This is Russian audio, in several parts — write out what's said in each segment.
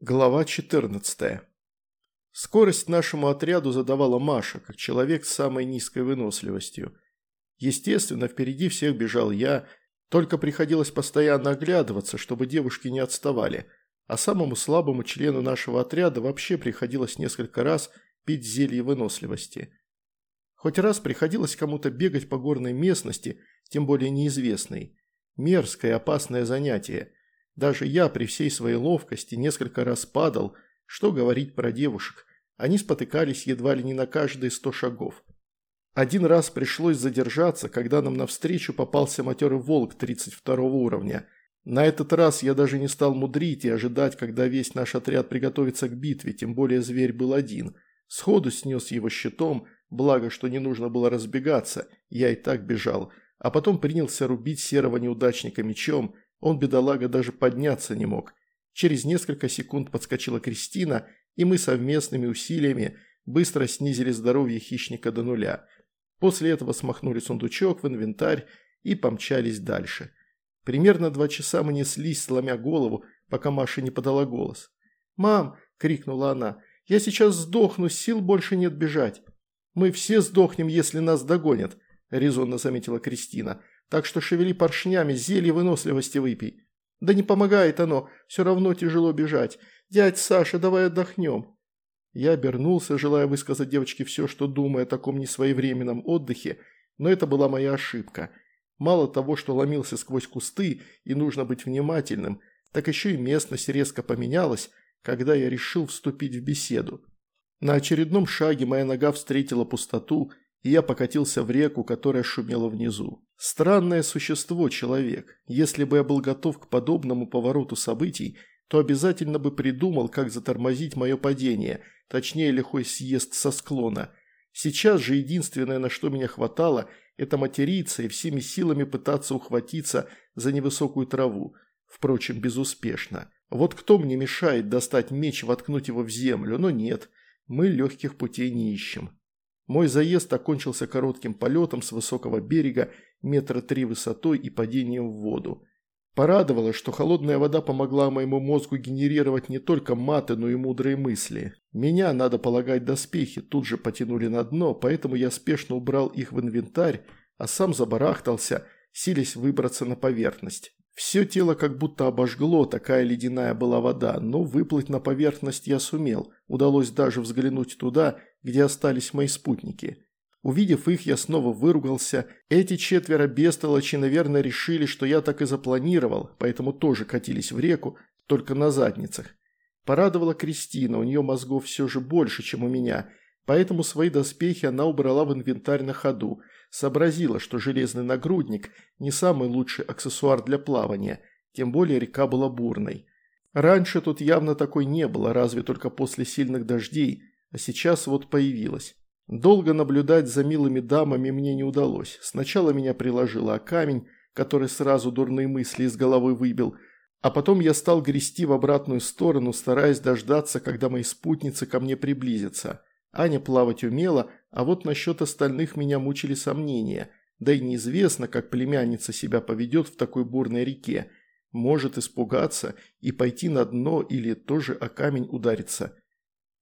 Глава 14. Скорость нашему отряду задавала Маша, как человек с самой низкой выносливостью. Естественно, впереди всех бежал я, только приходилось постоянно оглядываться, чтобы девушки не отставали, а самому слабому члену нашего отряда вообще приходилось несколько раз пить зелье выносливости. Хоть раз приходилось кому-то бегать по горной местности, тем более неизвестной. Мерзкое опасное занятие – даже я при всей своей ловкости несколько раз падал, что говорить про девушек. Они спотыкались едва ли не на каждые сто шагов. Один раз пришлось задержаться, когда нам навстречу попался матерый волк 32 уровня. На этот раз я даже не стал мудрить и ожидать, когда весь наш отряд приготовится к битве, тем более зверь был один. Сходу снес его щитом, благо, что не нужно было разбегаться, я и так бежал, а потом принялся рубить серого неудачника мечом – он, бедолага, даже подняться не мог. Через несколько секунд подскочила Кристина, и мы совместными усилиями быстро снизили здоровье хищника до нуля. После этого смахнули сундучок в инвентарь и помчались дальше. Примерно два часа мы неслись, сломя голову, пока Маша не подала голос. «Мам!» – крикнула она. «Я сейчас сдохну, сил больше нет бежать». «Мы все сдохнем, если нас догонят», – резонно заметила Кристина так что шевели поршнями, зелье выносливости выпей. Да не помогает оно, все равно тяжело бежать. Дядь Саша, давай отдохнем». Я обернулся, желая высказать девочке все, что думаю о таком несвоевременном отдыхе, но это была моя ошибка. Мало того, что ломился сквозь кусты и нужно быть внимательным, так еще и местность резко поменялась, когда я решил вступить в беседу. На очередном шаге моя нога встретила пустоту, и я покатился в реку, которая шумела внизу. Странное существо человек. Если бы я был готов к подобному повороту событий, то обязательно бы придумал, как затормозить мое падение, точнее лихой съезд со склона. Сейчас же единственное, на что меня хватало, это материться и всеми силами пытаться ухватиться за невысокую траву. Впрочем, безуспешно. Вот кто мне мешает достать меч и воткнуть его в землю, но нет, мы легких путей не ищем. Мой заезд окончился коротким полетом с высокого берега, метра три высотой и падением в воду. Порадовало, что холодная вода помогла моему мозгу генерировать не только маты, но и мудрые мысли. Меня, надо полагать, доспехи тут же потянули на дно, поэтому я спешно убрал их в инвентарь, а сам забарахтался, силясь выбраться на поверхность. Все тело как будто обожгло, такая ледяная была вода, но выплыть на поверхность я сумел, удалось даже взглянуть туда, где остались мои спутники. Увидев их, я снова выругался. Эти четверо бестолочи, наверное, решили, что я так и запланировал, поэтому тоже катились в реку, только на задницах. Порадовала Кристина, у нее мозгов все же больше, чем у меня, поэтому свои доспехи она убрала в инвентарь на ходу, сообразила, что железный нагрудник – не самый лучший аксессуар для плавания, тем более река была бурной. Раньше тут явно такой не было, разве только после сильных дождей, а сейчас вот появилась. Долго наблюдать за милыми дамами мне не удалось. Сначала меня приложило о камень, который сразу дурные мысли из головы выбил, а потом я стал грести в обратную сторону, стараясь дождаться, когда мои спутницы ко мне приблизятся. Аня плавать умела, а вот насчет остальных меня мучили сомнения. Да и неизвестно, как племянница себя поведет в такой бурной реке. Может испугаться и пойти на дно или тоже о камень удариться.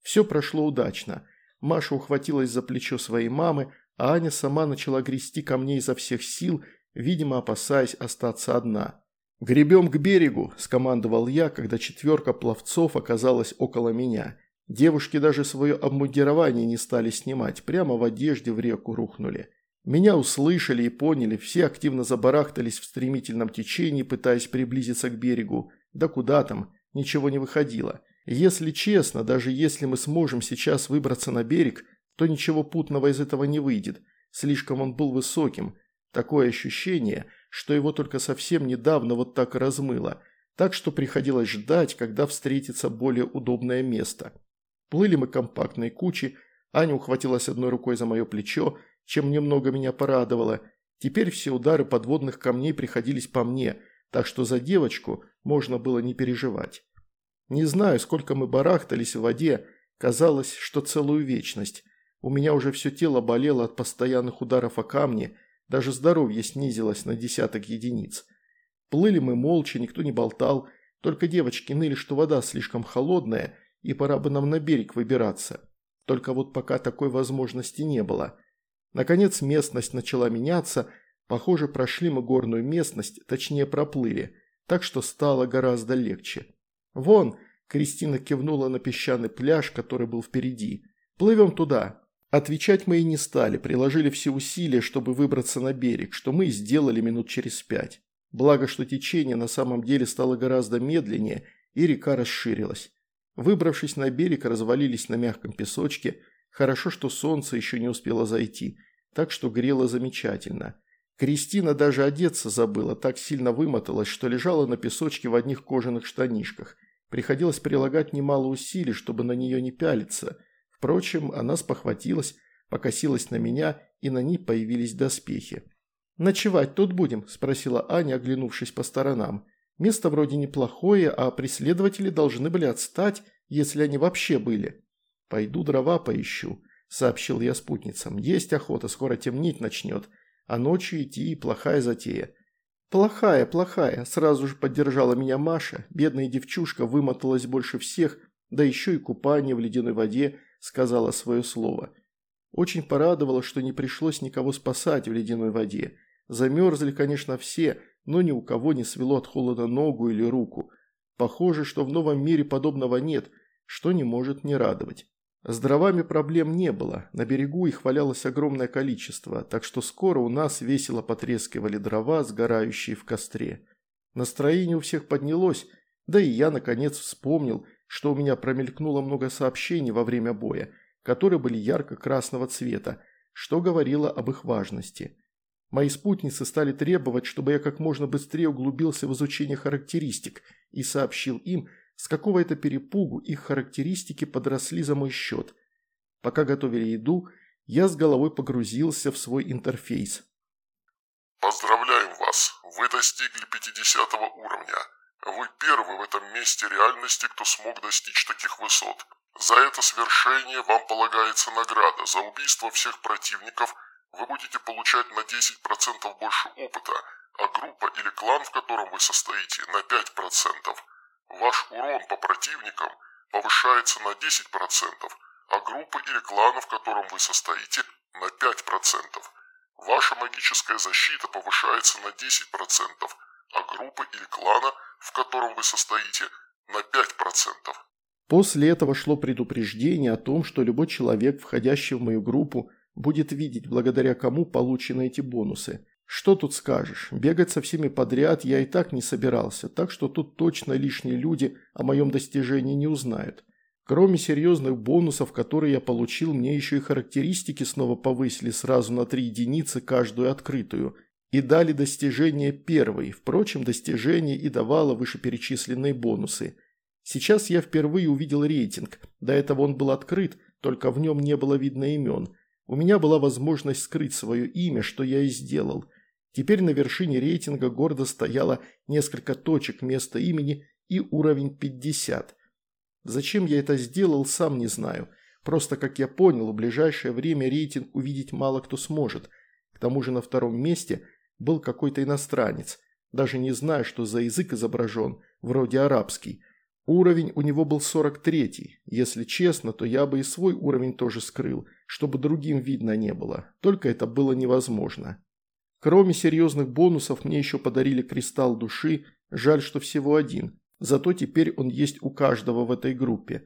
Все прошло удачно. Маша ухватилась за плечо своей мамы, а Аня сама начала грести ко мне изо всех сил, видимо, опасаясь остаться одна. «Гребем к берегу», – скомандовал я, когда четверка пловцов оказалась около меня. Девушки даже свое обмундирование не стали снимать, прямо в одежде в реку рухнули. Меня услышали и поняли, все активно забарахтались в стремительном течении, пытаясь приблизиться к берегу. Да куда там, ничего не выходило. Если честно, даже если мы сможем сейчас выбраться на берег, то ничего путного из этого не выйдет. Слишком он был высоким. Такое ощущение, что его только совсем недавно вот так размыло. Так что приходилось ждать, когда встретится более удобное место. Плыли мы компактной кучей, Аня ухватилась одной рукой за мое плечо, чем немного меня порадовало. Теперь все удары подводных камней приходились по мне, так что за девочку можно было не переживать. Не знаю, сколько мы барахтались в воде, казалось, что целую вечность. У меня уже все тело болело от постоянных ударов о камни, даже здоровье снизилось на десяток единиц. Плыли мы молча, никто не болтал, Только девочки ныли, что вода слишком холодная, и пора бы нам на берег выбираться. Только вот пока такой возможности не было. Наконец местность начала меняться, похоже, прошли мы горную местность, точнее проплыли, так что стало гораздо легче. «Вон!» – Кристина кивнула на песчаный пляж, который был впереди. «Плывем туда!» Отвечать мы и не стали, приложили все усилия, чтобы выбраться на берег, что мы и сделали минут через пять. Благо, что течение на самом деле стало гораздо медленнее, и река расширилась. Выбравшись на берег, развалились на мягком песочке. Хорошо, что солнце еще не успело зайти, так что грело замечательно. Кристина даже одеться забыла, так сильно вымоталась, что лежала на песочке в одних кожаных штанишках. Приходилось прилагать немало усилий, чтобы на нее не пялиться. Впрочем, она спохватилась, покосилась на меня, и на ней появились доспехи. «Ночевать тут будем?» – спросила Аня, оглянувшись по сторонам. «Место вроде неплохое, а преследователи должны были отстать, если они вообще были». «Пойду дрова поищу», – сообщил я спутницам. «Есть охота, скоро темнеть начнет, а ночью идти – плохая затея». «Плохая, плохая», – сразу же поддержала меня Маша. Бедная девчушка вымоталась больше всех, да еще и купание в ледяной воде сказала свое слово. Очень порадовало, что не пришлось никого спасать в ледяной воде. Замерзли, конечно, все, но ни у кого не свело от холода ногу или руку. Похоже, что в новом мире подобного нет, что не может не радовать. С дровами проблем не было, на берегу их валялось огромное количество, так что скоро у нас весело потрескивали дрова, сгорающие в костре. Настроение у всех поднялось, да и я, наконец, вспомнил, что у меня промелькнуло много сообщений во время боя, которые были ярко-красного цвета, что говорило об их важности. Мои спутницы стали требовать, чтобы я как можно быстрее углубился в изучение характеристик и сообщил им, с какого это перепугу их характеристики подросли за мой счет. Пока готовили еду, я с головой погрузился в свой интерфейс. Поздравляем вас! Вы достигли 50 уровня. Вы первый в этом месте реальности, кто смог достичь таких высот. За это свершение вам полагается награда за убийство всех противников – вы будете получать на 10% больше опыта, а группа или клан, в котором вы состоите, на 5%. Ваш урон по противникам повышается на 10%, а группа или клана, в котором вы состоите, на 5%. Ваша магическая защита повышается на 10%, а группа или клана, в котором вы состоите, на 5%. После этого шло предупреждение о том, что любой человек, входящий в мою группу, будет видеть, благодаря кому получены эти бонусы. Что тут скажешь, бегать со всеми подряд я и так не собирался, так что тут точно лишние люди о моем достижении не узнают. Кроме серьезных бонусов, которые я получил, мне еще и характеристики снова повысили сразу на три единицы каждую открытую. И дали достижение первой, впрочем, достижение и давало вышеперечисленные бонусы. Сейчас я впервые увидел рейтинг, до этого он был открыт, только в нем не было видно имен – у меня была возможность скрыть свое имя, что я и сделал. Теперь на вершине рейтинга гордо стояло несколько точек вместо имени и уровень 50. Зачем я это сделал, сам не знаю. Просто, как я понял, в ближайшее время рейтинг увидеть мало кто сможет. К тому же на втором месте был какой-то иностранец. Даже не знаю, что за язык изображен, вроде арабский. Уровень у него был 43-й. Если честно, то я бы и свой уровень тоже скрыл – чтобы другим видно не было, только это было невозможно. Кроме серьезных бонусов мне еще подарили кристалл души, жаль, что всего один, зато теперь он есть у каждого в этой группе.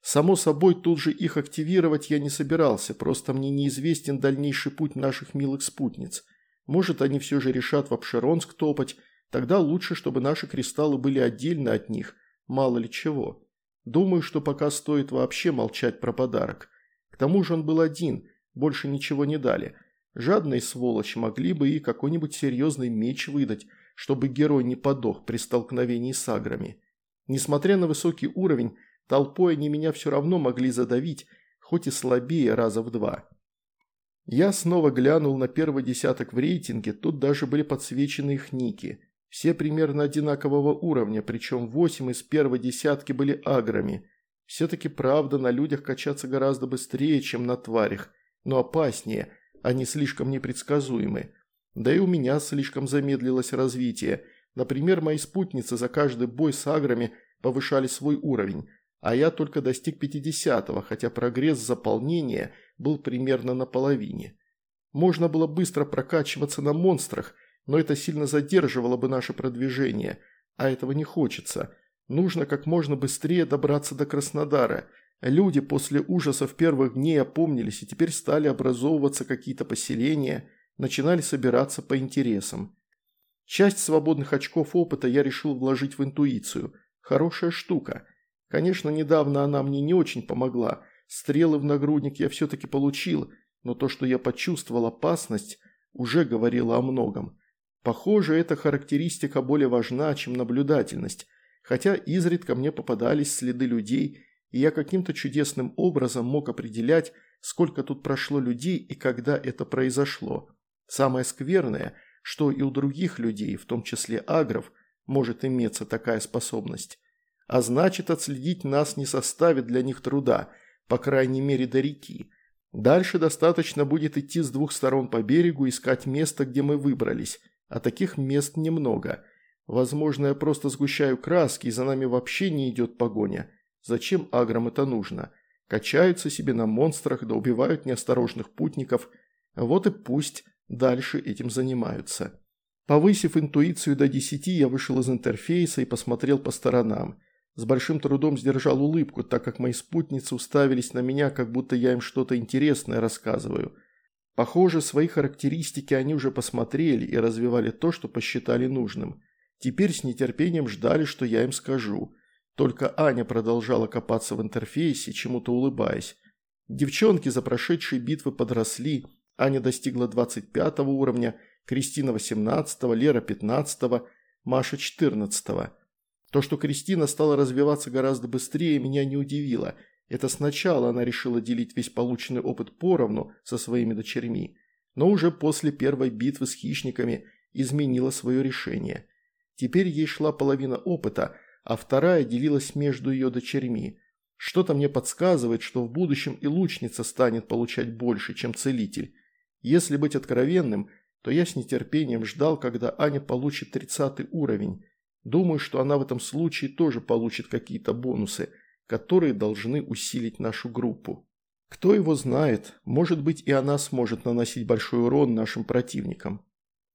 Само собой, тут же их активировать я не собирался, просто мне неизвестен дальнейший путь наших милых спутниц. Может, они все же решат в Обширонск топать, тогда лучше, чтобы наши кристаллы были отдельно от них, мало ли чего. Думаю, что пока стоит вообще молчать про подарок. К тому же он был один, больше ничего не дали. Жадные сволочь могли бы и какой-нибудь серьезный меч выдать, чтобы герой не подох при столкновении с аграми. Несмотря на высокий уровень, толпой они меня все равно могли задавить, хоть и слабее раза в два. Я снова глянул на первый десяток в рейтинге, тут даже были подсвечены их ники. Все примерно одинакового уровня, причем восемь из первой десятки были аграми. Все-таки правда на людях качаться гораздо быстрее, чем на тварях, но опаснее, они слишком непредсказуемы. Да и у меня слишком замедлилось развитие, Например, мои спутницы за каждый бой с аграми повышали свой уровень, а я только достиг 50-го, хотя прогресс заполнения был примерно на половине. Можно было быстро прокачиваться на монстрах, но это сильно задерживало бы наше продвижение, а этого не хочется. Нужно как можно быстрее добраться до Краснодара. Люди после ужасов первых дней опомнились и теперь стали образовываться какие-то поселения, начинали собираться по интересам. Часть свободных очков опыта я решил вложить в интуицию. Хорошая штука. Конечно, недавно она мне не очень помогла. Стрелы в нагрудник я все-таки получил – но то, что я почувствовал опасность, уже говорило о многом. Похоже, эта характеристика более важна, чем наблюдательность, хотя изредка мне попадались следы людей, и я каким-то чудесным образом мог определять, сколько тут прошло людей и когда это произошло. Самое скверное, что и у других людей, в том числе агров, может иметься такая способность. А значит, отследить нас не составит для них труда, по крайней мере до реки. Дальше достаточно будет идти с двух сторон по берегу, искать место, где мы выбрались, а таких мест немного. Возможно, я просто сгущаю краски, и за нами вообще не идет погоня. Зачем аграм это нужно? Качаются себе на монстрах, да убивают неосторожных путников. Вот и пусть дальше этим занимаются. Повысив интуицию до 10, я вышел из интерфейса и посмотрел по сторонам. С большим трудом сдержал улыбку, так как мои спутницы уставились на меня, как будто я им что-то интересное рассказываю. Похоже, свои характеристики они уже посмотрели и развивали то, что посчитали нужным. Теперь с нетерпением ждали, что я им скажу. Только Аня продолжала копаться в интерфейсе, чему-то улыбаясь. Девчонки за прошедшие битвы подросли. Аня достигла 25 уровня, Кристина 18, Лера 15, Маша 14. -го. То, что Кристина стала развиваться гораздо быстрее, меня не удивило. Это сначала она решила делить весь полученный опыт поровну со своими дочерьми, но уже после первой битвы с хищниками изменила свое решение. Теперь ей шла половина опыта, а вторая делилась между ее дочерьми. Что-то мне подсказывает, что в будущем и лучница станет получать больше, чем целитель. Если быть откровенным, то я с нетерпением ждал, когда Аня получит 30 уровень. Думаю, что она в этом случае тоже получит какие-то бонусы, которые должны усилить нашу группу. Кто его знает, может быть и она сможет наносить большой урон нашим противникам.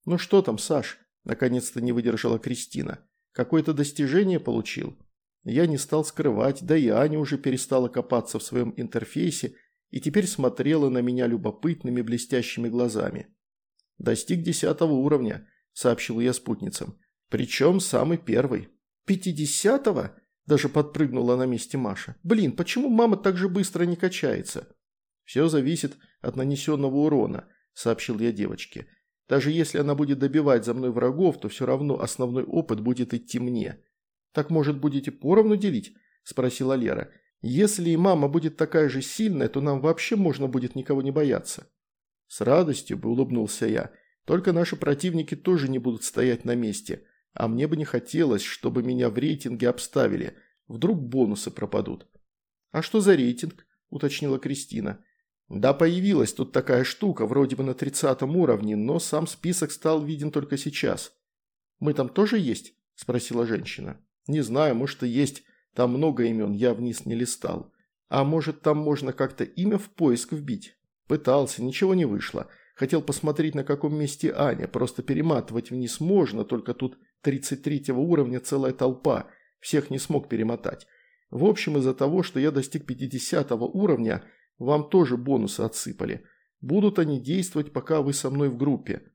Ну что там, Саш? Наконец-то не выдержала Кристина. Какое-то достижение получил? Я не стал скрывать, да и Аня уже перестала копаться в своем интерфейсе и теперь смотрела на меня любопытными блестящими глазами. «Достиг десятого уровня», – сообщил я спутницам. Причем самый первый. «Пятидесятого?» – даже подпрыгнула на месте Маша. «Блин, почему мама так же быстро не качается?» «Все зависит от нанесенного урона», – сообщил я девочке. «Даже если она будет добивать за мной врагов, то все равно основной опыт будет идти мне». «Так, может, будете поровну делить?» – спросила Лера. «Если и мама будет такая же сильная, то нам вообще можно будет никого не бояться». «С радостью бы», – улыбнулся я. «Только наши противники тоже не будут стоять на месте. А мне бы не хотелось, чтобы меня в рейтинге обставили. Вдруг бонусы пропадут. «А что за рейтинг?» – уточнила Кристина. «Да, появилась тут такая штука, вроде бы на тридцатом уровне, но сам список стал виден только сейчас». «Мы там тоже есть?» – спросила женщина. «Не знаю, может и есть. Там много имен, я вниз не листал. А может, там можно как-то имя в поиск вбить?» Пытался, ничего не вышло. Хотел посмотреть, на каком месте Аня, просто перематывать вниз можно, только тут 33 уровня целая толпа, всех не смог перемотать. В общем, из-за того, что я достиг 50 уровня, вам тоже бонусы отсыпали. Будут они действовать, пока вы со мной в группе.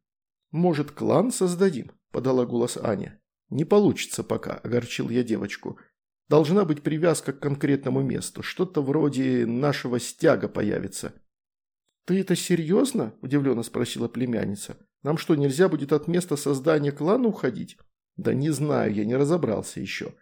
Может, клан создадим?» – подала голос Аня. «Не получится пока», – огорчил я девочку. «Должна быть привязка к конкретному месту. Что-то вроде нашего стяга появится». «Ты это серьезно?» – удивленно спросила племянница. «Нам что, нельзя будет от места создания клана уходить?» Да не знаю, я не разобрался еще.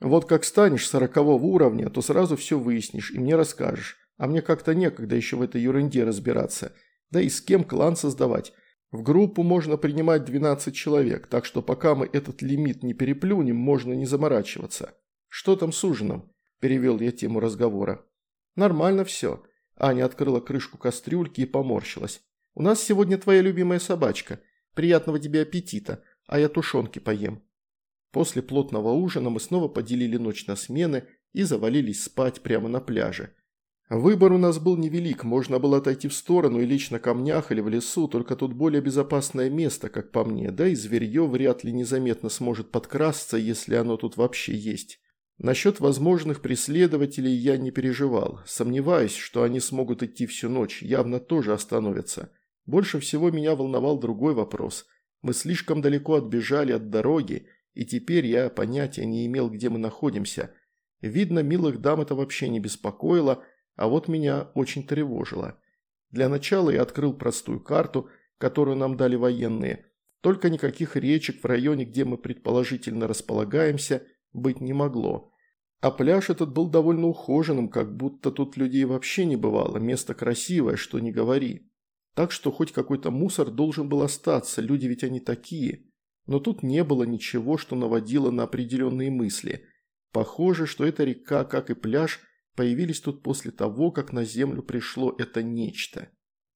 Вот как станешь сорокового уровня, то сразу все выяснишь и мне расскажешь. А мне как-то некогда еще в этой ерунде разбираться. Да и с кем клан создавать. В группу можно принимать 12 человек, так что пока мы этот лимит не переплюнем, можно не заморачиваться. Что там с ужином? Перевел я тему разговора. Нормально все. Аня открыла крышку кастрюльки и поморщилась. У нас сегодня твоя любимая собачка. Приятного тебе аппетита а я тушенки поем». После плотного ужина мы снова поделили ночь на смены и завалились спать прямо на пляже. Выбор у нас был невелик, можно было отойти в сторону и лечь на камнях или в лесу, только тут более безопасное место, как по мне, да и зверье вряд ли незаметно сможет подкрасться, если оно тут вообще есть. Насчет возможных преследователей я не переживал, сомневаюсь, что они смогут идти всю ночь, явно тоже остановятся. Больше всего меня волновал другой вопрос. Мы слишком далеко отбежали от дороги, и теперь я понятия не имел, где мы находимся. Видно, милых дам это вообще не беспокоило, а вот меня очень тревожило. Для начала я открыл простую карту, которую нам дали военные. Только никаких речек в районе, где мы предположительно располагаемся, быть не могло. А пляж этот был довольно ухоженным, как будто тут людей вообще не бывало, место красивое, что не говори. Так что хоть какой-то мусор должен был остаться, люди ведь они такие. Но тут не было ничего, что наводило на определенные мысли. Похоже, что эта река, как и пляж, появились тут после того, как на Землю пришло это нечто.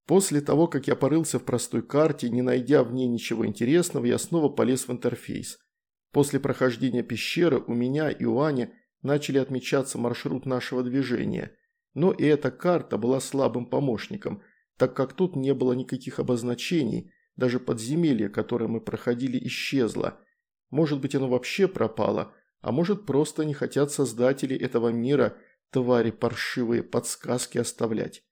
После того, как я порылся в простой карте, не найдя в ней ничего интересного, я снова полез в интерфейс. После прохождения пещеры у меня и у Ани начали отмечаться маршрут нашего движения. Но и эта карта была слабым помощником, так как тут не было никаких обозначений, даже подземелье, которое мы проходили, исчезло. Может быть оно вообще пропало, а может просто не хотят создатели этого мира – твари паршивые подсказки оставлять.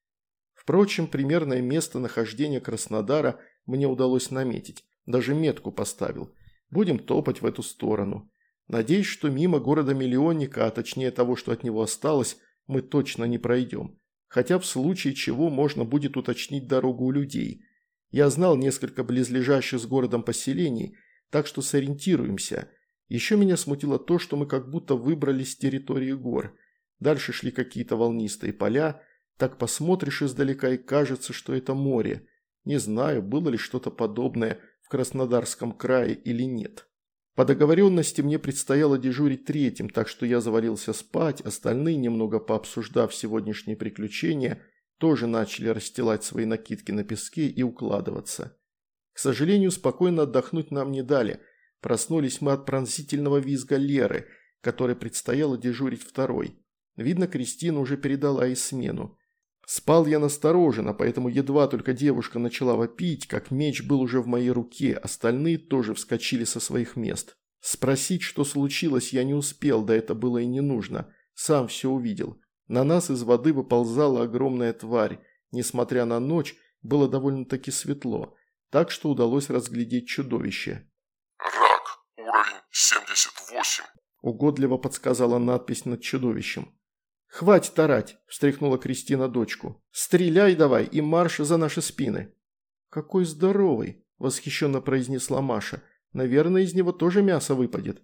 Впрочем, примерное место нахождения Краснодара мне удалось наметить. Даже метку поставил. Будем топать в эту сторону. Надеюсь, что мимо города-миллионника, а точнее того, что от него осталось, мы точно не пройдем. Хотя в случае чего можно будет уточнить дорогу у людей. Я знал несколько близлежащих с городом поселений, так что сориентируемся. Еще меня смутило то, что мы как будто выбрались с территории гор – Дальше шли какие-то волнистые поля. Так посмотришь издалека и кажется, что это море. Не знаю, было ли что-то подобное в Краснодарском крае или нет. По договоренности мне предстояло дежурить третьим, так что я завалился спать, остальные, немного пообсуждав сегодняшние приключения, тоже начали расстилать свои накидки на песке и укладываться. К сожалению, спокойно отдохнуть нам не дали. Проснулись мы от пронзительного визга Леры, которой предстояло дежурить второй. Видно, Кристина уже передала и смену. Спал я настороженно, поэтому едва только девушка начала вопить, как меч был уже в моей руке, остальные тоже вскочили со своих мест. Спросить, что случилось, я не успел, да это было и не нужно. Сам все увидел. На нас из воды выползала огромная тварь. Несмотря на ночь, было довольно-таки светло, так что удалось разглядеть чудовище. «Рак, уровень 78», – угодливо подсказала надпись над чудовищем. «Хватит орать!» – встряхнула Кристина дочку. «Стреляй давай и марш за наши спины!» «Какой здоровый!» – восхищенно произнесла Маша. «Наверное, из него тоже мясо выпадет».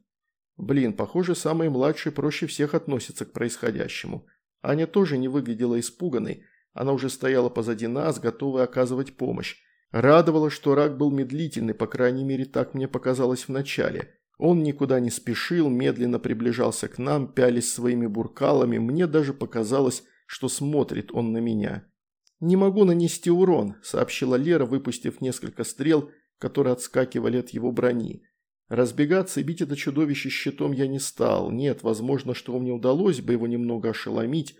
Блин, похоже, самые младшие проще всех относятся к происходящему. Аня тоже не выглядела испуганной, она уже стояла позади нас, готовая оказывать помощь. Радовало, что рак был медлительный, по крайней мере, так мне показалось вначале. Он никуда не спешил, медленно приближался к нам, пялись своими буркалами, мне даже показалось, что смотрит он на меня. «Не могу нанести урон», – сообщила Лера, выпустив несколько стрел, которые отскакивали от его брони. Разбегаться и бить это чудовище щитом я не стал. Нет, возможно, что мне удалось бы его немного ошеломить.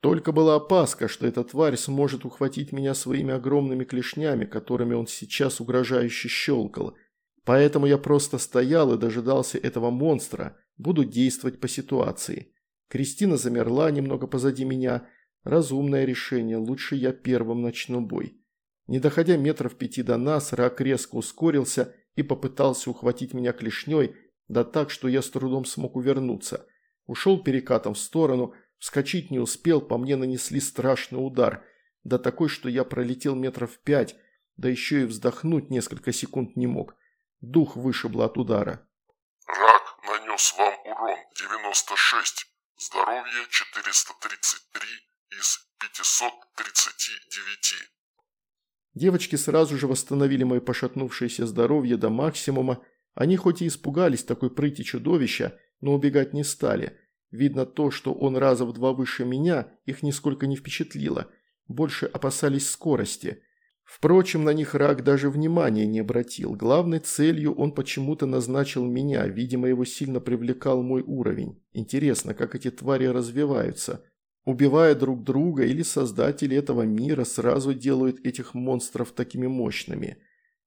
Только была опаска, что эта тварь сможет ухватить меня своими огромными клешнями, которыми он сейчас угрожающе щелкал – Поэтому я просто стоял и дожидался этого монстра, буду действовать по ситуации. Кристина замерла немного позади меня. Разумное решение, лучше я первым начну бой. Не доходя метров пяти до нас, рак резко ускорился и попытался ухватить меня клешней, да так, что я с трудом смог увернуться. Ушел перекатом в сторону, вскочить не успел, по мне нанесли страшный удар, да такой, что я пролетел метров пять, да еще и вздохнуть несколько секунд не мог. Дух вышибло от удара. Рак нанес вам урон 96, здоровье 433 из 539. Девочки сразу же восстановили мое пошатнувшееся здоровье до максимума. Они хоть и испугались такой прыти чудовища, но убегать не стали. Видно то, что он раза в два выше меня, их нисколько не впечатлило. Больше опасались скорости. Впрочем, на них рак даже внимания не обратил. Главной целью он почему-то назначил меня, видимо, его сильно привлекал мой уровень. Интересно, как эти твари развиваются. Убивая друг друга или создатели этого мира сразу делают этих монстров такими мощными.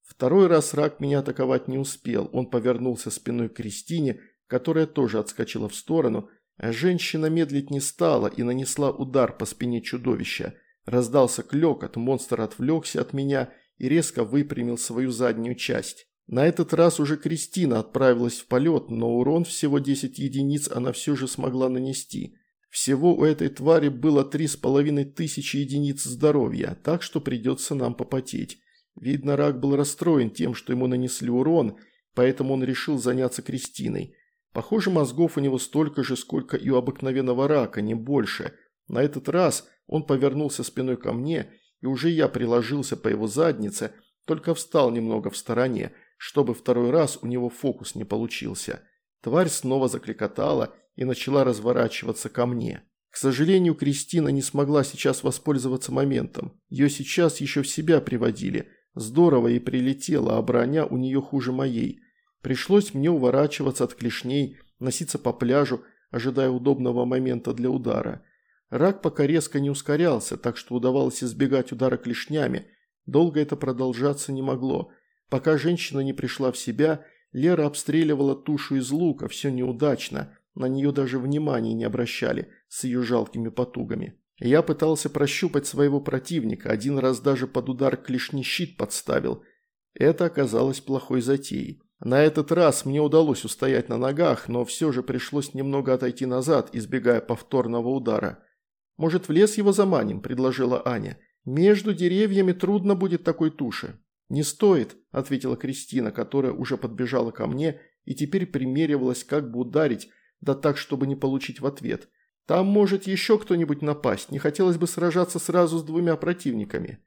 Второй раз рак меня атаковать не успел, он повернулся спиной к Кристине, которая тоже отскочила в сторону, а женщина медлить не стала и нанесла удар по спине чудовища – Раздался клёкот, монстр отвлекся от меня и резко выпрямил свою заднюю часть. На этот раз уже Кристина отправилась в полет, но урон всего 10 единиц она все же смогла нанести. Всего у этой твари было три с половиной тысячи единиц здоровья, так что придется нам попотеть. Видно, рак был расстроен тем, что ему нанесли урон, поэтому он решил заняться Кристиной. Похоже, мозгов у него столько же, сколько и у обыкновенного рака, не больше. На этот раз он повернулся спиной ко мне, и уже я приложился по его заднице, только встал немного в стороне, чтобы второй раз у него фокус не получился. Тварь снова закликотала и начала разворачиваться ко мне. К сожалению, Кристина не смогла сейчас воспользоваться моментом. Ее сейчас еще в себя приводили. Здорово и прилетела, а броня у нее хуже моей. Пришлось мне уворачиваться от клешней, носиться по пляжу, ожидая удобного момента для удара. Рак пока резко не ускорялся, так что удавалось избегать удара клешнями. Долго это продолжаться не могло. Пока женщина не пришла в себя, Лера обстреливала тушу из лука, все неудачно. На нее даже внимания не обращали с ее жалкими потугами. Я пытался прощупать своего противника, один раз даже под удар клешни щит подставил. Это оказалось плохой затеей. На этот раз мне удалось устоять на ногах, но все же пришлось немного отойти назад, избегая повторного удара. «Может, в лес его заманим?» – предложила Аня. «Между деревьями трудно будет такой туши». «Не стоит», – ответила Кристина, которая уже подбежала ко мне и теперь примеривалась, как бы ударить, да так, чтобы не получить в ответ. «Там может еще кто-нибудь напасть, не хотелось бы сражаться сразу с двумя противниками».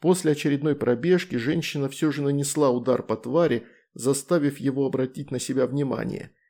После очередной пробежки женщина все же нанесла удар по твари, заставив его обратить на себя внимание –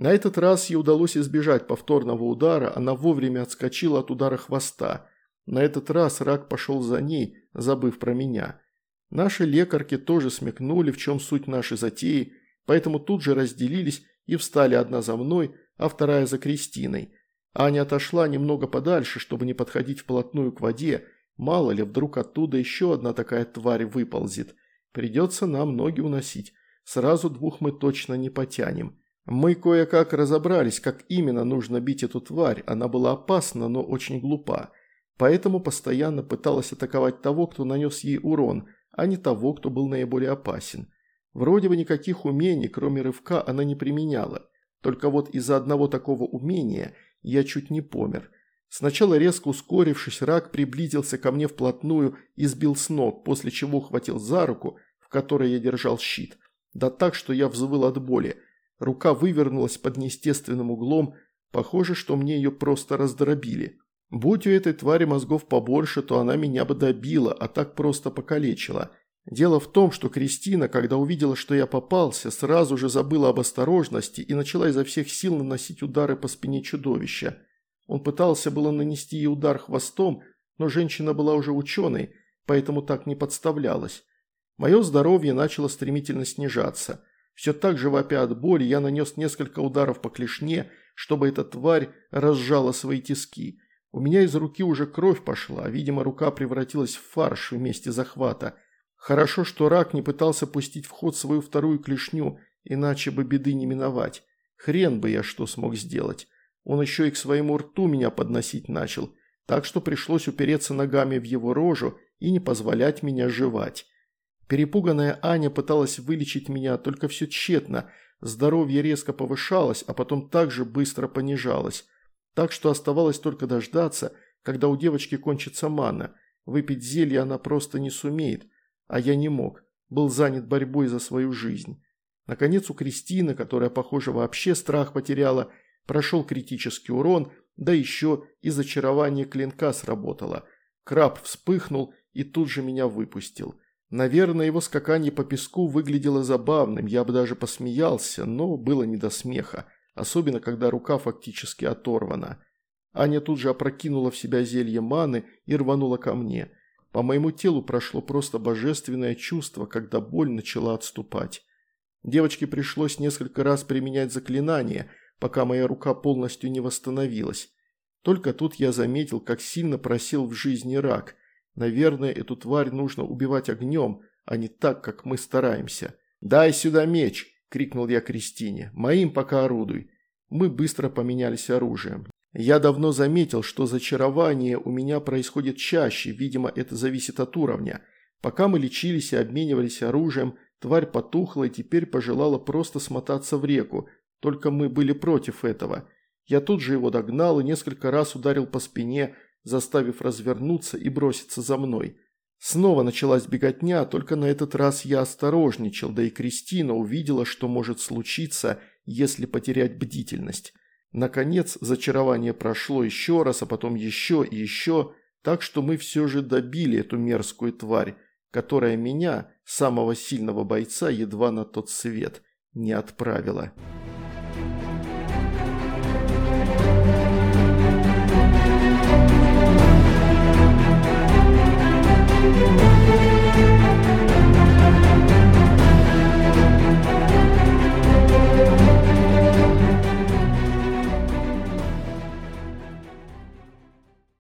на этот раз ей удалось избежать повторного удара, она вовремя отскочила от удара хвоста. На этот раз рак пошел за ней, забыв про меня. Наши лекарки тоже смекнули, в чем суть нашей затеи, поэтому тут же разделились и встали одна за мной, а вторая за Кристиной. Аня отошла немного подальше, чтобы не подходить вплотную к воде, мало ли, вдруг оттуда еще одна такая тварь выползет. Придется нам ноги уносить, сразу двух мы точно не потянем. Мы кое-как разобрались, как именно нужно бить эту тварь, она была опасна, но очень глупа. Поэтому постоянно пыталась атаковать того, кто нанес ей урон, а не того, кто был наиболее опасен. Вроде бы никаких умений, кроме рывка, она не применяла. Только вот из-за одного такого умения я чуть не помер. Сначала резко ускорившись, рак приблизился ко мне вплотную и сбил с ног, после чего ухватил за руку, в которой я держал щит. Да так, что я взвыл от боли – Рука вывернулась под неестественным углом, похоже, что мне ее просто раздробили. Будь у этой твари мозгов побольше, то она меня бы добила, а так просто покалечила. Дело в том, что Кристина, когда увидела, что я попался, сразу же забыла об осторожности и начала изо всех сил наносить удары по спине чудовища. Он пытался было нанести ей удар хвостом, но женщина была уже ученой, поэтому так не подставлялась. Мое здоровье начало стремительно снижаться – все так же вопя от боли, я нанес несколько ударов по клешне, чтобы эта тварь разжала свои тиски. У меня из руки уже кровь пошла, видимо, рука превратилась в фарш вместе захвата. Хорошо, что рак не пытался пустить в ход свою вторую клешню, иначе бы беды не миновать. Хрен бы я что смог сделать. Он еще и к своему рту меня подносить начал, так что пришлось упереться ногами в его рожу и не позволять меня жевать. Перепуганная Аня пыталась вылечить меня, только все тщетно. Здоровье резко повышалось, а потом также быстро понижалось. Так что оставалось только дождаться, когда у девочки кончится мана. Выпить зелье она просто не сумеет, а я не мог. Был занят борьбой за свою жизнь. Наконец у Кристины, которая, похоже, вообще страх потеряла, прошел критический урон, да еще и зачарование клинка сработало. Краб вспыхнул и тут же меня выпустил. Наверное, его скакание по песку выглядело забавным, я бы даже посмеялся, но было не до смеха, особенно когда рука фактически оторвана. Аня тут же опрокинула в себя зелье маны и рванула ко мне. По моему телу прошло просто божественное чувство, когда боль начала отступать. Девочке пришлось несколько раз применять заклинание, пока моя рука полностью не восстановилась. Только тут я заметил, как сильно просел в жизни рак. Наверное, эту тварь нужно убивать огнем, а не так, как мы стараемся. «Дай сюда меч!» – крикнул я Кристине. «Моим пока орудуй». Мы быстро поменялись оружием. Я давно заметил, что зачарование у меня происходит чаще, видимо, это зависит от уровня. Пока мы лечились и обменивались оружием, тварь потухла и теперь пожелала просто смотаться в реку, только мы были против этого. Я тут же его догнал и несколько раз ударил по спине, заставив развернуться и броситься за мной. Снова началась беготня, только на этот раз я осторожничал, да и Кристина увидела, что может случиться, если потерять бдительность. Наконец, зачарование прошло еще раз, а потом еще и еще, так что мы все же добили эту мерзкую тварь, которая меня, самого сильного бойца, едва на тот свет не отправила.